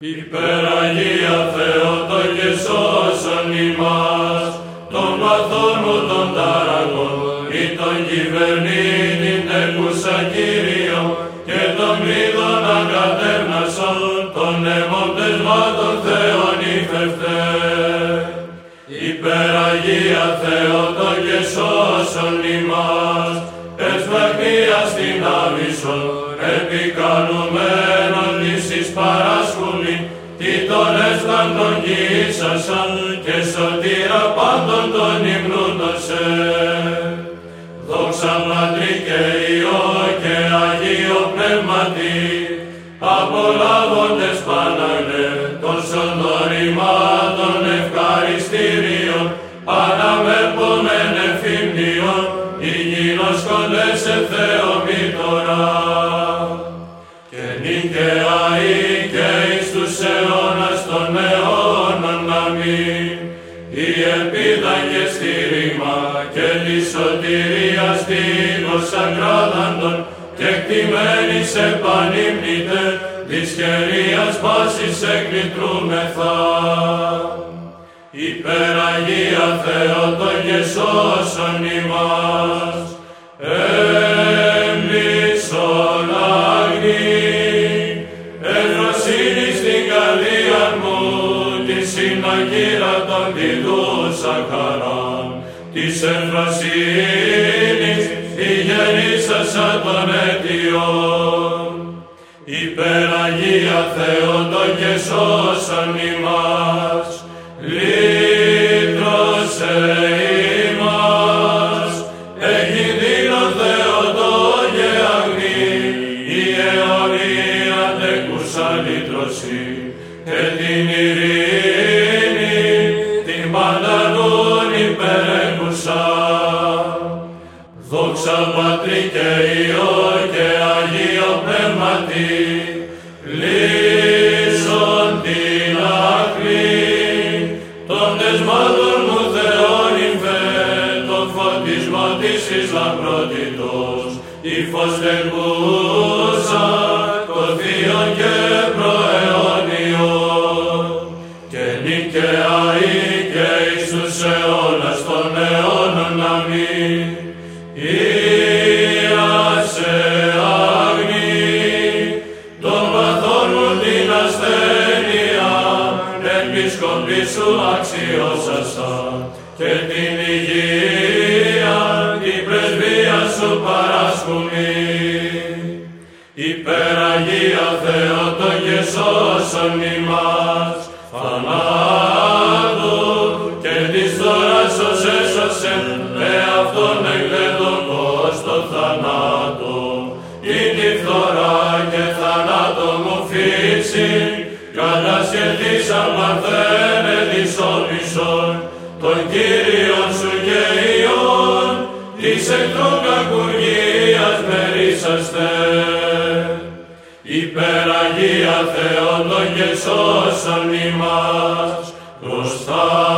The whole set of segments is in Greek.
Υπεραγία Θεότο και σώσον ημάς, των παθών μου των ταρακών, ή των κυβερνήτην τεκούσα Κύριο, και των μύδων αγκατέρνασον, των αιμοντεσμάτων Θεών υφευτέ. Υπεραγία Θεότο και σώσον ημάς, εσπλαχνίας την άβυσσον, επικαλουμένων της εις παράσκουμη, τι τον έσπαντον γύσασαν και σωτήρα πάντων των υμνούντων σε. Δόξα Πατρί και Υιό και Αγίο Πνεύματι, απολάβοντες Παναγνέ των σωτορημάτων ευχαριστήριων, παραμέπομεν εφήμνιον, υγιεινος κοντές σε Θεό μήτωρα. Και νίκαια σωτηρία στήλος ακράδαντων και κτημένης επανύμνητε της χερίας πάσης εκλητρούμεθα. Υπεραγία Θεότο και σώσον ημάς, έμπλησον αγνή, ευρωσύνη στην καρδία μου, τη συναγύρα των διδούσα χαράν, της ευφροσύνης η γεννήσασα των αιτιών. Υπεραγία Θεότο και σώσον ημάς, λύτρωσε ημάς, εγινδύνο Θεότο και αγνή, η αιωνία τεκούσα λύτρωση, και την ειρήνη, την παντανούν Δόξα Πατρί και Υιό και Αγίο Πνεύματι, λύσον την άκρη των δεσμάτων μου Θεόν υφέ, τον φωτισμό της εις λαμπρότητος, η φως τελπούσα, το Θείο και προαιώνιο, και νίκαια ή και εις τους αιώνας των αιώνων αμήν. Ήασε σου αξιώσασα, και την υγεία, την πρεσβεία σου παράσκουμη. Υπεραγία Θεότο και σώσον ημάς, Υπεραγία Θεότο και σώσον ημάς, προστάτησε,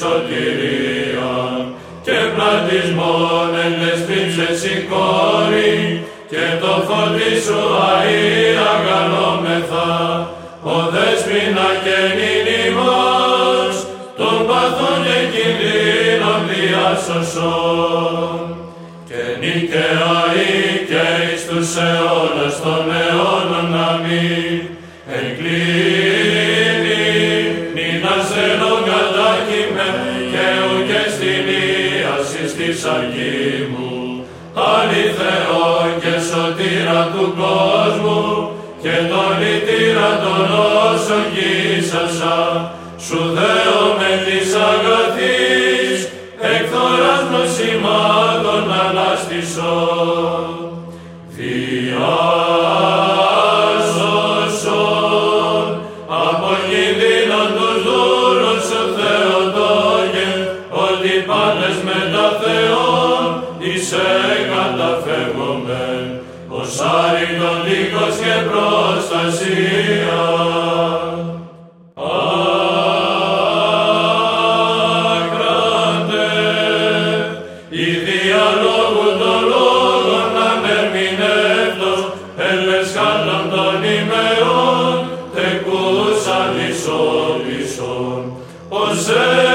σωτηρία και πλατισμόν εν δεσπίψες η κόρη και το φωτί σου αΐ αγαλόμεθα ο δέσποινα και νηνυμός των παθών και κινδύνων διάσωσον. Και νίκαια ή και εις τους αιώνας των αιώνων της αργή μου αληθεό και σωτήρα του κόσμου και τον λυτήρα των όσων γύσασα σου δέομαι της αγαθής, εκθοράς νοσημάτων ανάστησω. Διάσωσον, από ως άρρητον δίκος και προστασία. Άκρατε, η διαλόγους των λόγων να μερμηνεύτος, ελεσχάτων των ημερών, τεκούσαν εις όπισον, ως έκουσα μητρική